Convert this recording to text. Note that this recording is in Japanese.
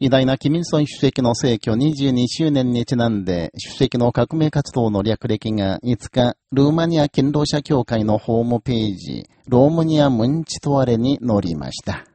偉大なキミルソン主席の逝去22周年にちなんで、主席の革命活動の略歴が5日、ルーマニア勤労者協会のホームページ、ロームニア・ムンチトワレに載りました。